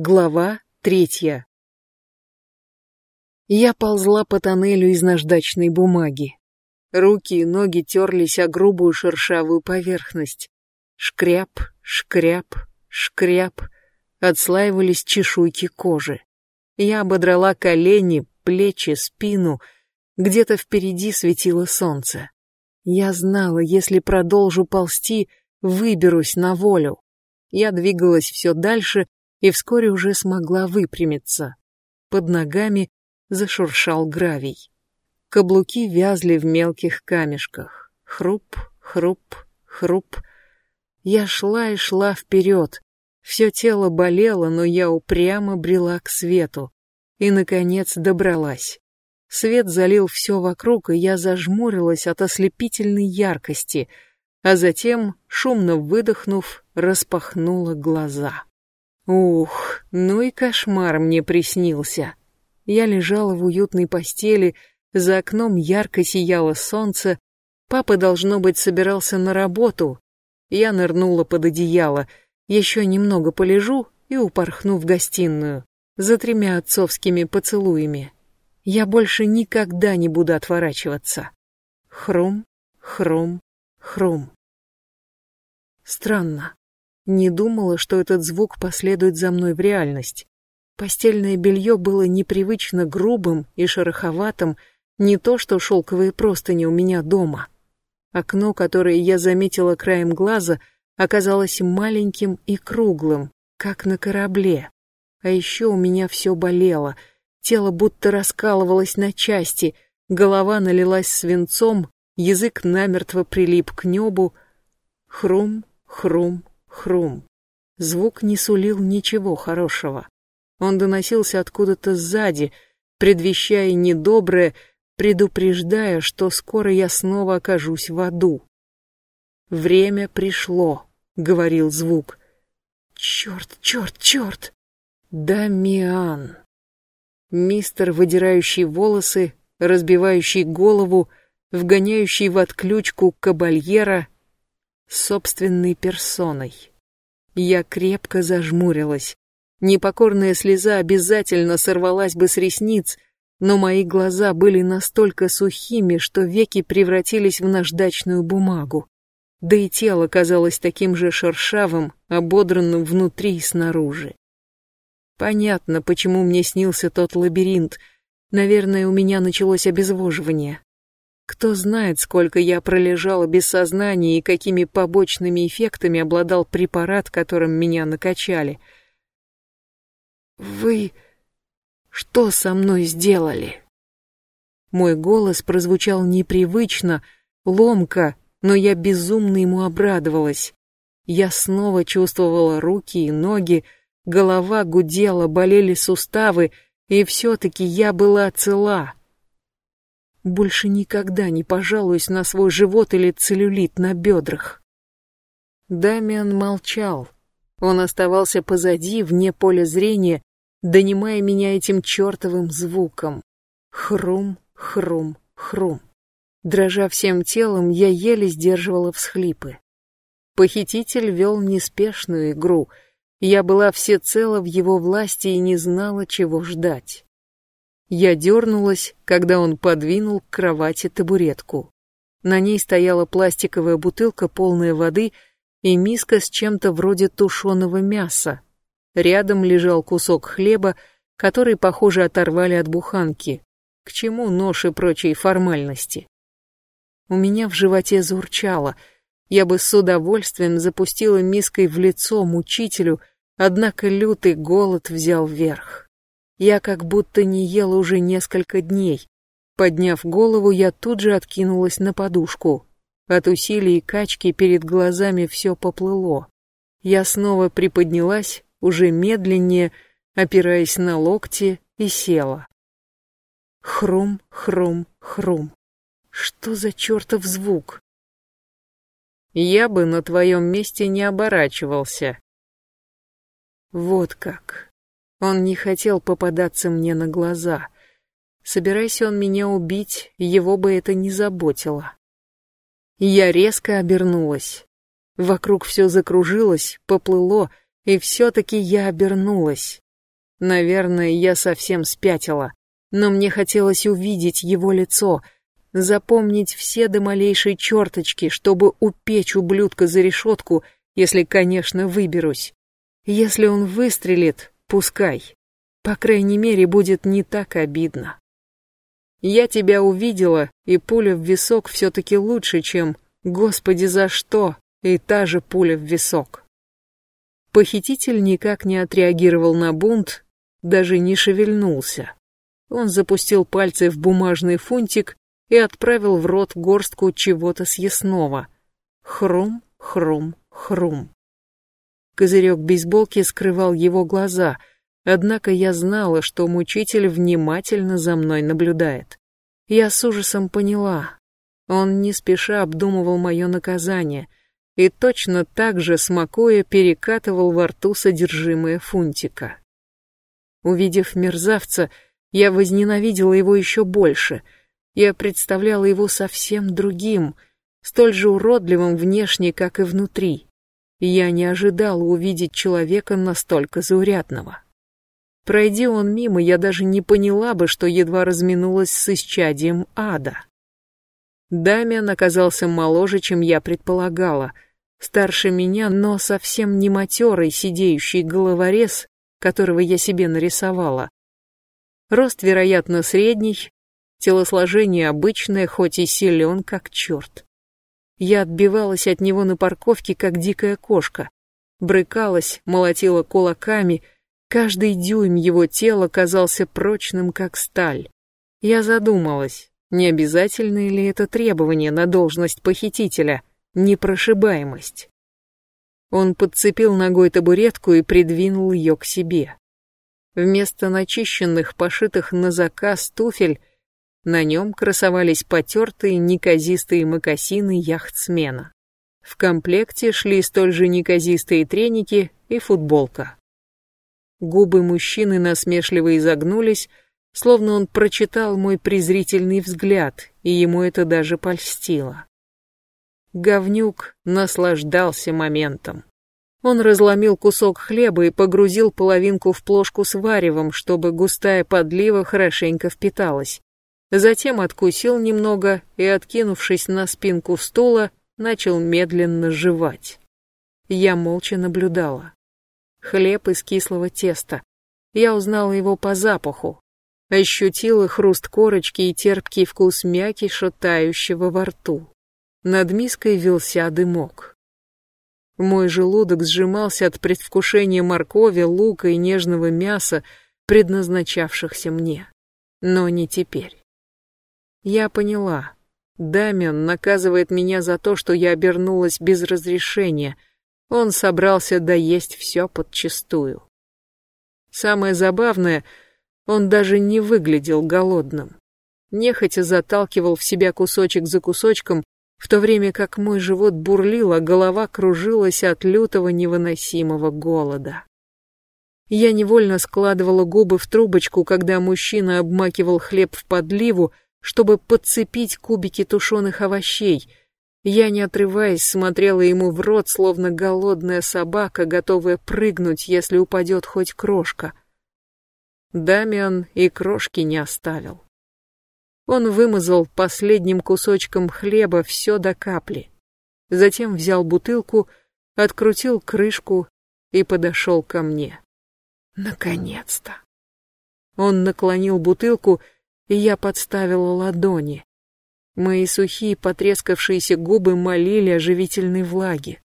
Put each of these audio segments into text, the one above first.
Глава третья. Я ползла по тоннелю из наждачной бумаги. Руки и ноги терлись о грубую шершавую поверхность. Шкряп, шкряп, шкряп. Отслаивались чешуйки кожи. Я ободрала колени, плечи, спину. Где-то впереди светило солнце. Я знала, если продолжу ползти, выберусь на волю. Я двигалась все дальше, и вскоре уже смогла выпрямиться. Под ногами зашуршал гравий. Каблуки вязли в мелких камешках. Хруп, хруп, хруп. Я шла и шла вперед. Все тело болело, но я упрямо брела к свету. И, наконец, добралась. Свет залил все вокруг, и я зажмурилась от ослепительной яркости, а затем, шумно выдохнув, распахнула глаза. Ух, ну и кошмар мне приснился. Я лежала в уютной постели, за окном ярко сияло солнце, папа, должно быть, собирался на работу. Я нырнула под одеяло, еще немного полежу и упорхну в гостиную, за тремя отцовскими поцелуями. Я больше никогда не буду отворачиваться. Хрум, хрум, хрум. Странно. Не думала, что этот звук последует за мной в реальность. Постельное белье было непривычно грубым и шероховатым, не то что шелковые простыни у меня дома. Окно, которое я заметила краем глаза, оказалось маленьким и круглым, как на корабле. А еще у меня все болело, тело будто раскалывалось на части, голова налилась свинцом, язык намертво прилип к небу. Хрум, хрум, Хрум. Звук не сулил ничего хорошего. Он доносился откуда-то сзади, предвещая недоброе, предупреждая, что скоро я снова окажусь в аду. «Время пришло», — говорил звук. «Черт, черт, черт!» «Дамиан!» Мистер, выдирающий волосы, разбивающий голову, вгоняющий в отключку кабальера — собственной персоной. Я крепко зажмурилась. Непокорная слеза обязательно сорвалась бы с ресниц, но мои глаза были настолько сухими, что веки превратились в наждачную бумагу. Да и тело казалось таким же шершавым, ободранным внутри и снаружи. Понятно, почему мне снился тот лабиринт. Наверное, у меня началось обезвоживание. Кто знает, сколько я пролежала без сознания и какими побочными эффектами обладал препарат, которым меня накачали. «Вы что со мной сделали?» Мой голос прозвучал непривычно, ломко, но я безумно ему обрадовалась. Я снова чувствовала руки и ноги, голова гудела, болели суставы, и все-таки я была цела. Больше никогда не пожалуюсь на свой живот или целлюлит на бедрах. Дамиан молчал. Он оставался позади, вне поля зрения, донимая меня этим чертовым звуком. Хрум, хрум, хрум. Дрожа всем телом, я еле сдерживала всхлипы. Похититель вел неспешную игру. Я была всецело в его власти и не знала, чего ждать. Я дернулась, когда он подвинул к кровати табуретку. На ней стояла пластиковая бутылка, полная воды, и миска с чем-то вроде тушеного мяса. Рядом лежал кусок хлеба, который, похоже, оторвали от буханки. К чему нож и прочие формальности? У меня в животе заурчало. Я бы с удовольствием запустила миской в лицо мучителю, однако лютый голод взял верх. Я как будто не ела уже несколько дней. Подняв голову, я тут же откинулась на подушку. От усилий качки перед глазами все поплыло. Я снова приподнялась, уже медленнее, опираясь на локти, и села. Хрум, хрум, хрум. Что за чертов звук? Я бы на твоем месте не оборачивался. Вот как. Он не хотел попадаться мне на глаза. Собираясь он меня убить, его бы это не заботило. Я резко обернулась. Вокруг все закружилось, поплыло, и все-таки я обернулась. Наверное, я совсем спятила, но мне хотелось увидеть его лицо, запомнить все до малейшей черточки, чтобы упечь ублюдка за решетку, если, конечно, выберусь. Если он выстрелит, пускай. По крайней мере, будет не так обидно. Я тебя увидела, и пуля в висок все-таки лучше, чем «Господи, за что?» и та же пуля в висок. Похититель никак не отреагировал на бунт, даже не шевельнулся. Он запустил пальцы в бумажный фунтик и отправил в рот горстку чего-то съестного. Хрум, хрум, хрум. Козырек бейсболки скрывал его глаза, однако я знала, что мучитель внимательно за мной наблюдает. Я с ужасом поняла. Он не спеша обдумывал мое наказание — и точно так же, смакуя, перекатывал во рту содержимое фунтика. Увидев мерзавца, я возненавидела его еще больше. Я представляла его совсем другим, столь же уродливым внешне, как и внутри. Я не ожидала увидеть человека настолько заурядного. Пройди он мимо, я даже не поняла бы, что едва разминулась с исчадием ада. Дамиан оказался моложе, чем я предполагала — Старше меня, но совсем не матерый сидеющий головорез, которого я себе нарисовала. Рост, вероятно, средний, телосложение обычное, хоть и силен, как черт. Я отбивалась от него на парковке, как дикая кошка. Брыкалась, молотила кулаками, каждый дюйм его тела казался прочным, как сталь. Я задумалась, не обязательно ли это требование на должность похитителя — непрошибаемость. Он подцепил ногой табуретку и придвинул ее к себе. Вместо начищенных, пошитых на заказ туфель, на нем красовались потертые неказистые мокасины яхтсмена. В комплекте шли столь же неказистые треники и футболка. Губы мужчины насмешливо изогнулись, словно он прочитал мой презрительный взгляд, и ему это даже польстило. Говнюк наслаждался моментом. Он разломил кусок хлеба и погрузил половинку в плошку с варевом, чтобы густая подлива хорошенько впиталась. Затем откусил немного и, откинувшись на спинку стула, начал медленно жевать. Я молча наблюдала. Хлеб из кислого теста. Я узнала его по запаху. Ощутила хруст корочки и терпкий вкус мяки, шатающего во рту. Над миской вился дымок. Мой желудок сжимался от предвкушения моркови, лука и нежного мяса, предназначавшихся мне. Но не теперь. Я поняла. Дамиан наказывает меня за то, что я обернулась без разрешения. Он собрался доесть все подчистую. Самое забавное, он даже не выглядел голодным. Нехотя заталкивал в себя кусочек за кусочком, в то время как мой живот бурлил, а голова кружилась от лютого невыносимого голода. Я невольно складывала губы в трубочку, когда мужчина обмакивал хлеб в подливу, чтобы подцепить кубики тушеных овощей. Я, не отрываясь, смотрела ему в рот, словно голодная собака, готовая прыгнуть, если упадет хоть крошка. Дамиан и крошки не оставил. Он вымазал последним кусочком хлеба все до капли. Затем взял бутылку, открутил крышку и подошел ко мне. Наконец-то. Он наклонил бутылку, и я подставила ладони. Мои сухие потрескавшиеся губы молили о живительной влаге.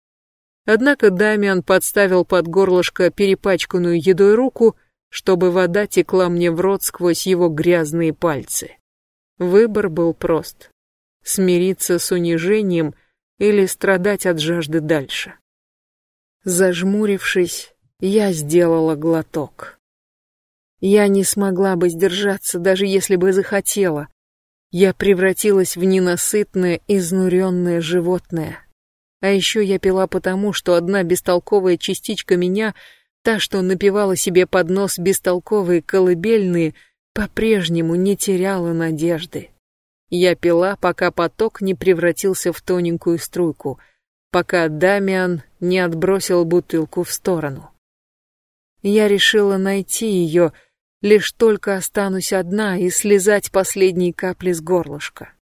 Однако Дамиан подставил под горлышко перепачканную едой руку, чтобы вода текла мне в рот сквозь его грязные пальцы. Выбор был прост. Смириться с унижением или страдать от жажды дальше. Зажмурившись, я сделала глоток. Я не смогла бы сдержаться, даже если бы захотела. Я превратилась в ненасытное, изнуренное животное. А еще я пила потому, что одна бестолковая частичка меня, та, что напевала себе под нос бестолковые колыбельные, по-прежнему не теряла надежды. Я пила, пока поток не превратился в тоненькую струйку, пока Дамиан не отбросил бутылку в сторону. Я решила найти ее, лишь только останусь одна и слезать последние капли с горлышка.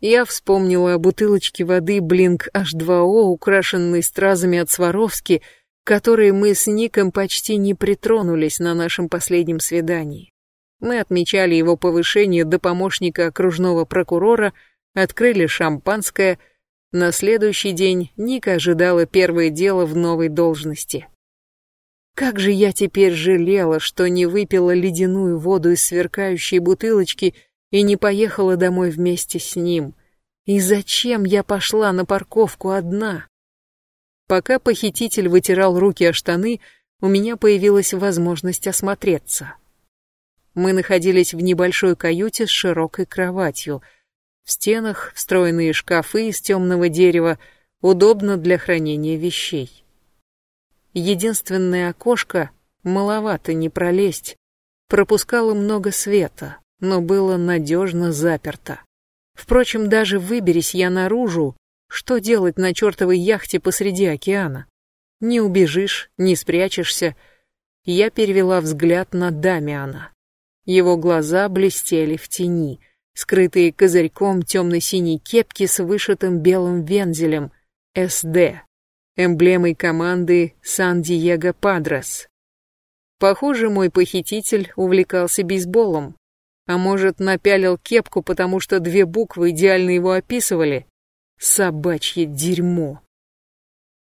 Я вспомнила о бутылочке воды Blink H2O, украшенной стразами от Сваровски, которые мы с Ником почти не притронулись на нашем последнем свидании. Мы отмечали его повышение до помощника окружного прокурора, открыли шампанское. На следующий день Ника ожидала первое дело в новой должности. Как же я теперь жалела, что не выпила ледяную воду из сверкающей бутылочки и не поехала домой вместе с ним. И зачем я пошла на парковку одна? Пока похититель вытирал руки о штаны, у меня появилась возможность осмотреться. Мы находились в небольшой каюте с широкой кроватью. В стенах встроенные шкафы из темного дерева, удобно для хранения вещей. Единственное окошко, маловато не пролезть, пропускало много света, но было надежно заперто. Впрочем, даже выберись я наружу, что делать на чертовой яхте посреди океана? Не убежишь, не спрячешься. Я перевела взгляд на Дамиана. Его глаза блестели в тени, скрытые козырьком темно-синей кепки с вышитым белым вензелем СД, эмблемой команды Сан-Диего Падрес. Похоже, мой похититель увлекался бейсболом, а может, напялил кепку, потому что две буквы идеально его описывали. Собачье дерьмо.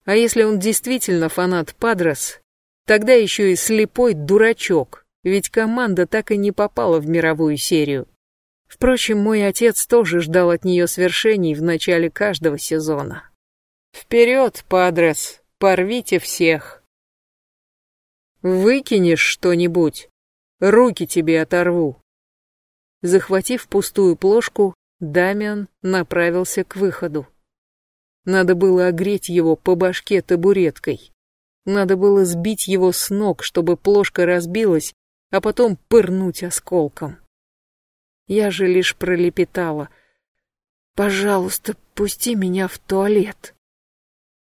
А если он действительно фанат Падрес, тогда еще и слепой дурачок, ведь команда так и не попала в мировую серию. Впрочем, мой отец тоже ждал от нее свершений в начале каждого сезона. «Вперед, Падрес, порвите всех!» «Выкинешь что-нибудь, руки тебе оторву!» Захватив пустую плошку, Дамиан направился к выходу. Надо было огреть его по башке табуреткой. Надо было сбить его с ног, чтобы плошка разбилась, а потом пырнуть осколком. Я же лишь пролепетала. «Пожалуйста, пусти меня в туалет».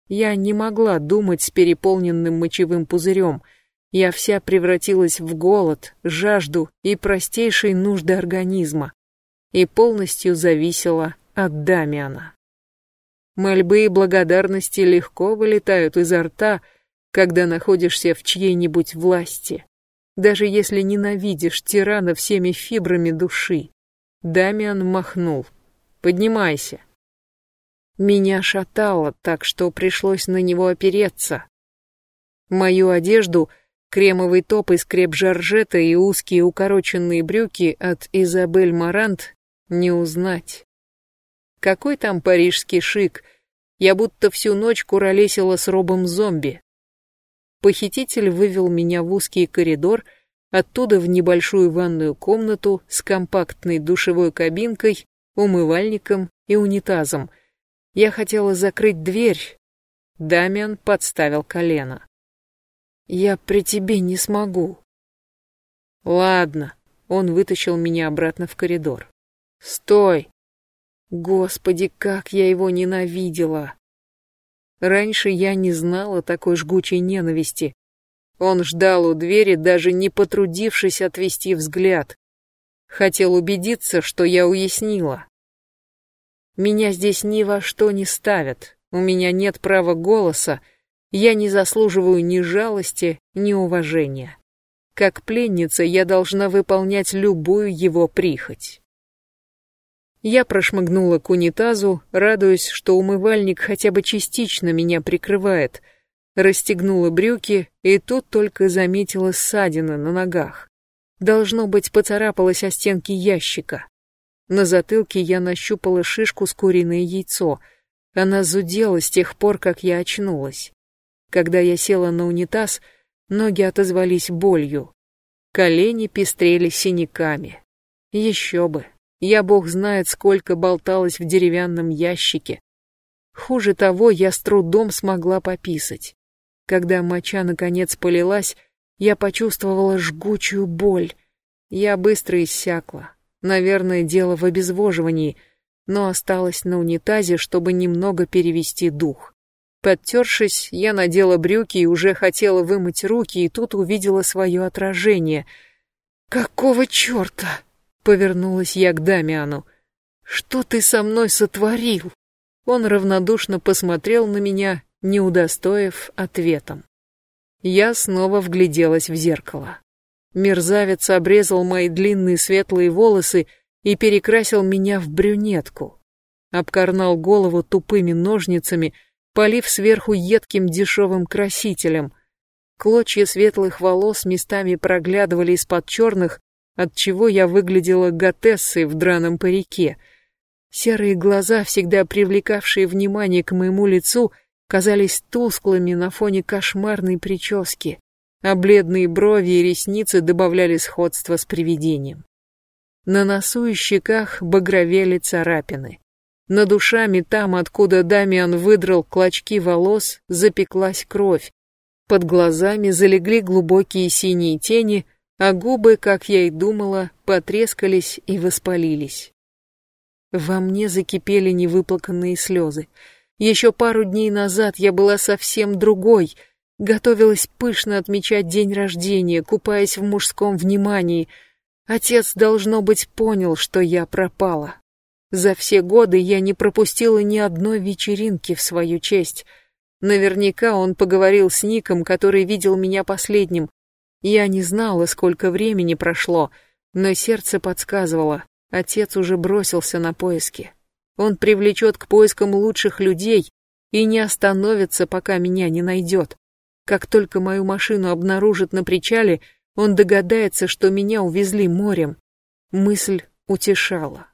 Я не могла думать с переполненным мочевым пузырем — я вся превратилась в голод, жажду и простейшие нужды организма и полностью зависела от Дамиана. Мольбы и благодарности легко вылетают изо рта, когда находишься в чьей-нибудь власти, даже если ненавидишь тирана всеми фибрами души. Дамиан махнул. «Поднимайся». Меня шатало так, что пришлось на него опереться. Мою одежду — Кремовый топ из креп-жоржета и узкие укороченные брюки от Изабель Марант не узнать. Какой там парижский шик, я будто всю ночь куролесила с робом зомби. Похититель вывел меня в узкий коридор, оттуда в небольшую ванную комнату с компактной душевой кабинкой, умывальником и унитазом. Я хотела закрыть дверь. Дамиан подставил колено. Я при тебе не смогу. Ладно. Он вытащил меня обратно в коридор. Стой. Господи, как я его ненавидела. Раньше я не знала такой жгучей ненависти. Он ждал у двери, даже не потрудившись отвести взгляд. Хотел убедиться, что я уяснила. Меня здесь ни во что не ставят. У меня нет права голоса, я не заслуживаю ни жалости, ни уважения. Как пленница я должна выполнять любую его прихоть. Я прошмыгнула к унитазу, радуясь, что умывальник хотя бы частично меня прикрывает, расстегнула брюки и тут только заметила ссадины на ногах. Должно быть, поцарапалась о стенки ящика. На затылке я нащупала шишку с куриное яйцо. Она зудела с тех пор, как я очнулась. Когда я села на унитаз, ноги отозвались болью. Колени пестрели синяками. Еще бы. Я бог знает, сколько болталась в деревянном ящике. Хуже того, я с трудом смогла пописать. Когда моча наконец полилась, я почувствовала жгучую боль. Я быстро иссякла. Наверное, дело в обезвоживании, но осталась на унитазе, чтобы немного перевести дух. Подтершись, я надела брюки и уже хотела вымыть руки, и тут увидела свое отражение. «Какого черта?» — повернулась я к Дамиану. «Что ты со мной сотворил?» Он равнодушно посмотрел на меня, не удостоив ответом. Я снова вгляделась в зеркало. Мерзавец обрезал мои длинные светлые волосы и перекрасил меня в брюнетку. Обкорнал голову тупыми ножницами — полив сверху едким дешевым красителем. Клочья светлых волос местами проглядывали из-под черных, отчего я выглядела готессой в драном парике. Серые глаза, всегда привлекавшие внимание к моему лицу, казались тусклыми на фоне кошмарной прически, а бледные брови и ресницы добавляли сходство с привидением. На носу и щеках багровели царапины. Над ушами, там, откуда Дамиан выдрал клочки волос, запеклась кровь. Под глазами залегли глубокие синие тени, а губы, как я и думала, потрескались и воспалились. Во мне закипели невыплаканные слезы. Еще пару дней назад я была совсем другой, готовилась пышно отмечать день рождения, купаясь в мужском внимании. Отец, должно быть, понял, что я пропала. За все годы я не пропустила ни одной вечеринки в свою честь. Наверняка он поговорил с Ником, который видел меня последним. Я не знала, сколько времени прошло, но сердце подсказывало, отец уже бросился на поиски. Он привлечет к поискам лучших людей и не остановится, пока меня не найдет. Как только мою машину обнаружат на причале, он догадается, что меня увезли морем. Мысль утешала.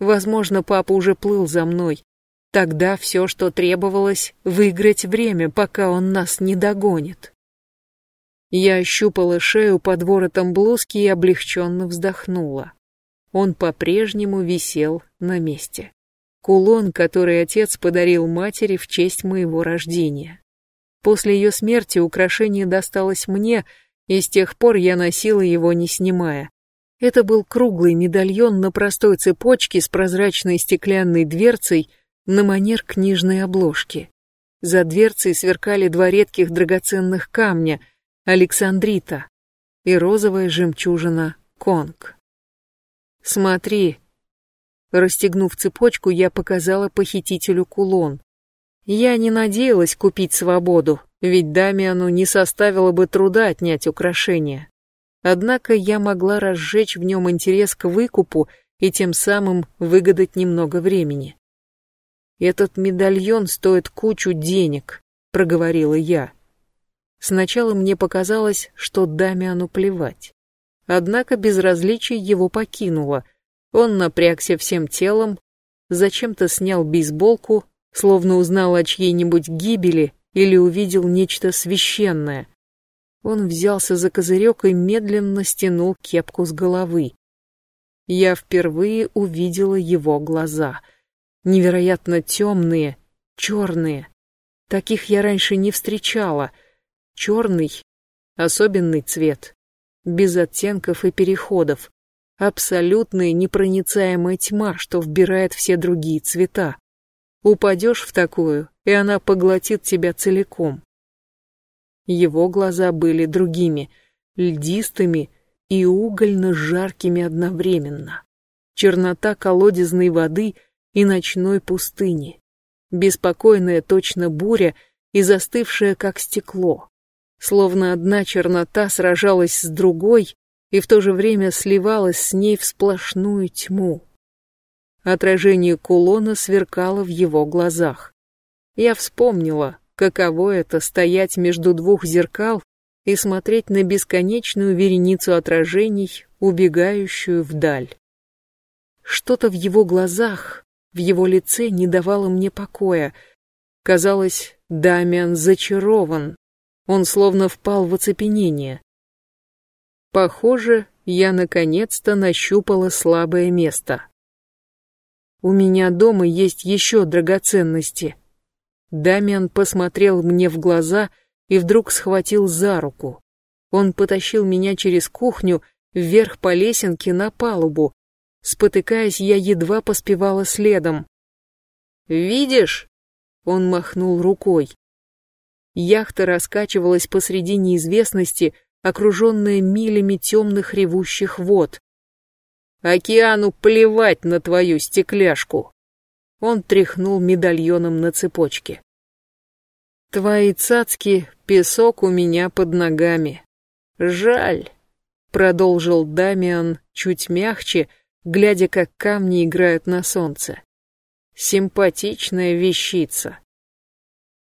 Возможно, папа уже плыл за мной. Тогда все, что требовалось, выиграть время, пока он нас не догонит. Я ощупала шею под воротом блузки и облегченно вздохнула. Он по-прежнему висел на месте. Кулон, который отец подарил матери в честь моего рождения. После ее смерти украшение досталось мне, и с тех пор я носила его не снимая. Это был круглый медальон на простой цепочке с прозрачной стеклянной дверцей на манер книжной обложки. За дверцей сверкали два редких драгоценных камня — Александрита и розовая жемчужина Конг. «Смотри». Расстегнув цепочку, я показала похитителю кулон. Я не надеялась купить свободу, ведь Дамиану не составило бы труда отнять украшение. Однако я могла разжечь в нем интерес к выкупу и тем самым выгадать немного времени. «Этот медальон стоит кучу денег», — проговорила я. Сначала мне показалось, что Дамиану плевать. Однако безразличие его покинуло. Он напрягся всем телом, зачем-то снял бейсболку, словно узнал о чьей-нибудь гибели или увидел нечто священное. Он взялся за козырек и медленно стянул кепку с головы. Я впервые увидела его глаза. Невероятно темные, черные. Таких я раньше не встречала. Черный — особенный цвет. Без оттенков и переходов. Абсолютная непроницаемая тьма, что вбирает все другие цвета. Упадешь в такую, и она поглотит тебя целиком. Его глаза были другими, льдистыми и угольно-жаркими одновременно. Чернота колодезной воды и ночной пустыни. Беспокойная точно буря и застывшая как стекло. Словно одна чернота сражалась с другой и в то же время сливалась с ней в сплошную тьму. Отражение кулона сверкало в его глазах. Я вспомнила, каково это стоять между двух зеркал и смотреть на бесконечную вереницу отражений, убегающую вдаль. Что-то в его глазах, в его лице не давало мне покоя. Казалось, Дамиан зачарован. Он словно впал в оцепенение. Похоже, я наконец-то нащупала слабое место. У меня дома есть еще драгоценности — Дамиан посмотрел мне в глаза и вдруг схватил за руку. Он потащил меня через кухню вверх по лесенке на палубу. Спотыкаясь, я едва поспевала следом. «Видишь?» Он махнул рукой. Яхта раскачивалась посреди неизвестности, окруженная милями темных ревущих вод. «Океану плевать на твою стекляшку!» Он тряхнул медальоном на цепочке. «Твои цацки — песок у меня под ногами. Жаль!» Продолжил Дамиан чуть мягче, глядя, как камни играют на солнце. Симпатичная вещица.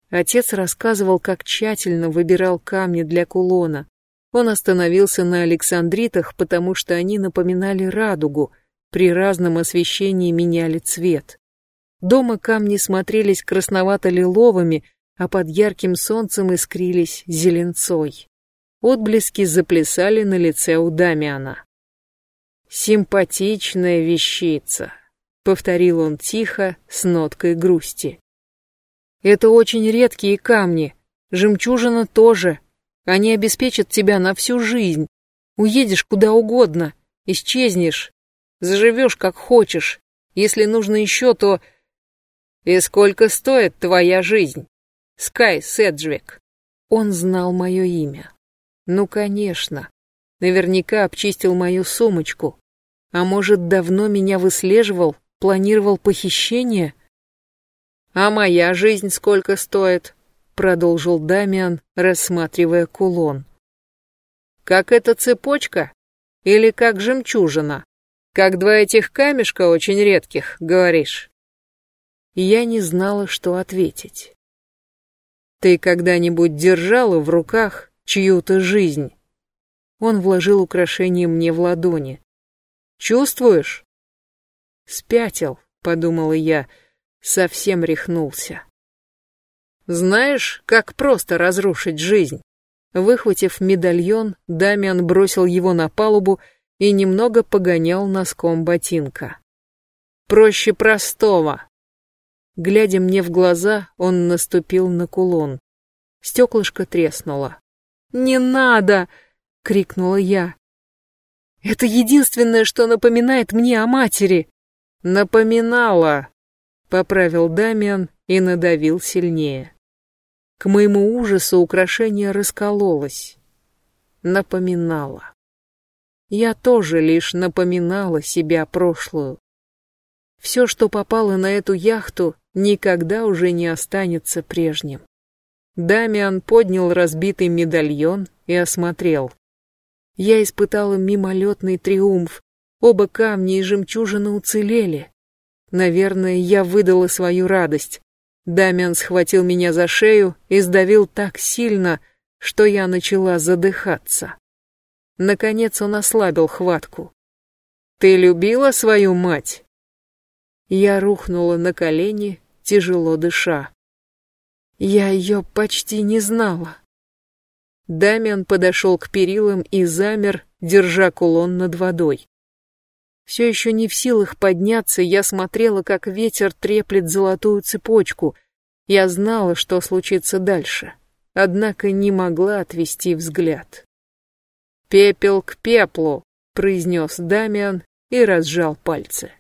Отец рассказывал, как тщательно выбирал камни для кулона. Он остановился на александритах, потому что они напоминали радугу, при разном освещении меняли цвет. Дома камни смотрелись красновато-лиловыми, а под ярким солнцем искрились зеленцой. Отблески заплясали на лице у Дамиана. «Симпатичная вещица», — повторил он тихо, с ноткой грусти. «Это очень редкие камни, жемчужина тоже. Они обеспечат тебя на всю жизнь. Уедешь куда угодно, исчезнешь, заживешь как хочешь. Если нужно еще, то...» «И сколько стоит твоя жизнь?» «Скай Седжвик». Он знал мое имя. Ну, конечно. Наверняка обчистил мою сумочку. А может, давно меня выслеживал, планировал похищение? А моя жизнь сколько стоит? Продолжил Дамиан, рассматривая кулон. Как эта цепочка? Или как жемчужина? Как два этих камешка очень редких, говоришь? Я не знала, что ответить. Ты когда-нибудь держала в руках чью-то жизнь. Он вложил украшение мне в ладони. Чувствуешь? Спятил, подумала я, совсем рехнулся. Знаешь, как просто разрушить жизнь? Выхватив медальон, Дамиан бросил его на палубу и немного погонял носком ботинка. Проще простого. Глядя мне в глаза, он наступил на кулон. Стеклышко треснуло. «Не надо!» — крикнула я. «Это единственное, что напоминает мне о матери!» «Напоминала!» — поправил Дамиан и надавил сильнее. К моему ужасу украшение раскололось. Напоминала. Я тоже лишь напоминала себя прошлую. Все, что попало на эту яхту, никогда уже не останется прежним. Дамиан поднял разбитый медальон и осмотрел. Я испытала мимолетный триумф. Оба камня и жемчужины уцелели. Наверное, я выдала свою радость. Дамиан схватил меня за шею и сдавил так сильно, что я начала задыхаться. Наконец он ослабил хватку. «Ты любила свою мать?» Я рухнула на колени, тяжело дыша. Я ее почти не знала. Дамиан подошел к перилам и замер, держа кулон над водой. Все еще не в силах подняться, я смотрела, как ветер треплет золотую цепочку. Я знала, что случится дальше, однако не могла отвести взгляд. «Пепел к пеплу», — произнес Дамиан и разжал пальцы.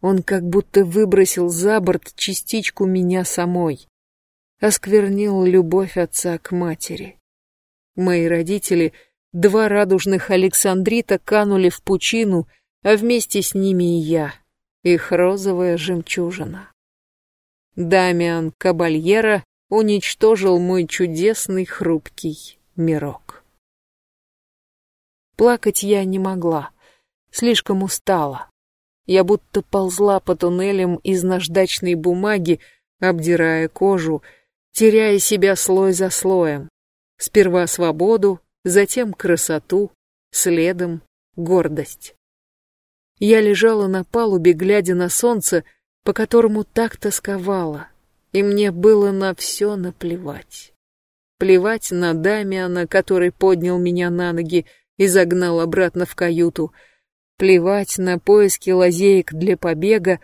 Он как будто выбросил за борт частичку меня самой осквернил любовь отца к матери. Мои родители, два радужных Александрита, канули в пучину, а вместе с ними и я, их розовая жемчужина. Дамиан Кабальера уничтожил мой чудесный хрупкий мирок. Плакать я не могла, слишком устала. Я будто ползла по туннелям из наждачной бумаги, обдирая кожу, теряя себя слой за слоем. Сперва свободу, затем красоту, следом гордость. Я лежала на палубе, глядя на солнце, по которому так тосковала, и мне было на все наплевать. Плевать на Дамиана, который поднял меня на ноги и загнал обратно в каюту, плевать на поиски лазеек для побега,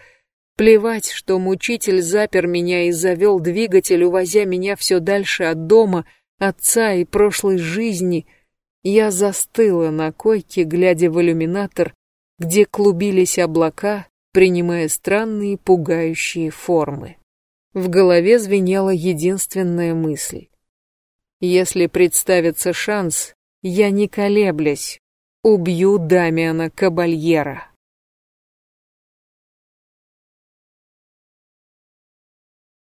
Плевать, что мучитель запер меня и завел двигатель, увозя меня все дальше от дома, отца и прошлой жизни. Я застыла на койке, глядя в иллюминатор, где клубились облака, принимая странные пугающие формы. В голове звенела единственная мысль. Если представится шанс, я не колеблясь, убью Дамиана Кабальера.